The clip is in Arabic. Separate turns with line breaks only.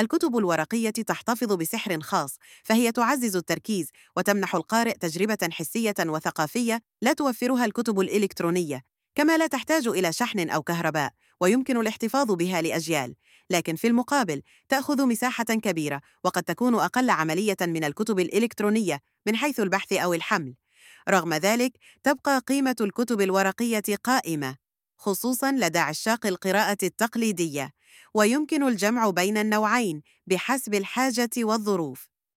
الكتب الورقية تحتفظ بسحر خاص، فهي تعزز التركيز وتمنح القارئ تجربة حسية وثقافية لا توفرها الكتب الإلكترونية، كما لا تحتاج إلى شحن أو كهرباء، ويمكن الاحتفاظ بها لأجيال. لكن في المقابل تأخذ مساحة كبيرة وقد تكون أقل عملية من الكتب الإلكترونية من حيث البحث أو الحمل. رغم ذلك تبقى قيمة الكتب الورقية قائمة خصوصاً لدى عشاق القراءة التقليدية ويمكن الجمع بين النوعين بحسب الحاجة والظروف.